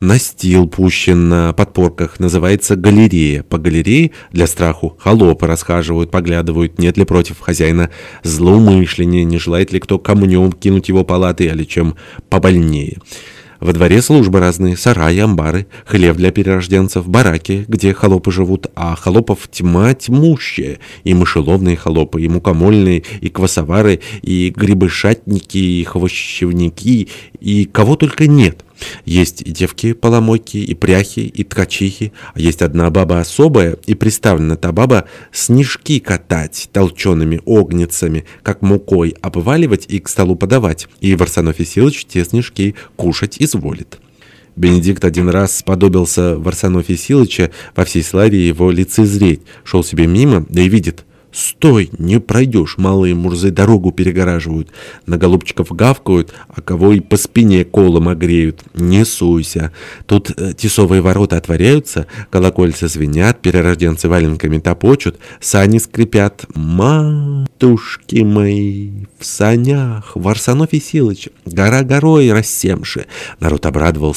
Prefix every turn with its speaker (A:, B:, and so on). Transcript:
A: Настил пущен на подпорках, называется галерея. По галерее для страху холопы расхаживают, поглядывают, нет ли против хозяина злоумышления, не желает ли кто камнем кинуть его палаты, или чем побольнее. Во дворе службы разные, сараи, амбары, хлев для перерожденцев, бараки, где холопы живут, а холопов тьма тьмущая, и мышеловные холопы, и мукомольные, и квасовары, и грибышатники, и хвощевники, и кого только нет. Есть и девки-поломойки, и пряхи, и ткачихи, а есть одна баба особая, и приставлена та баба снежки катать толчеными огнецами, как мукой обваливать и к столу подавать, и Варсанов Силыч те снежки кушать изволит. Бенедикт один раз сподобился Варсанофе Силыча во всей славе его лицезреть, шел себе мимо, да и видит, «Стой, не пройдешь!» Малые мурзы дорогу перегораживают. На голубчиков гавкают, а кого и по спине колом огреют. Не суйся. Тут э, тесовые ворота отворяются, колокольцы звенят, перерожденцы валенками топочут, сани скрипят. Матушки мои, в санях, в Арсенофе Силыч, гора горой рассемши. Народ обрадовался.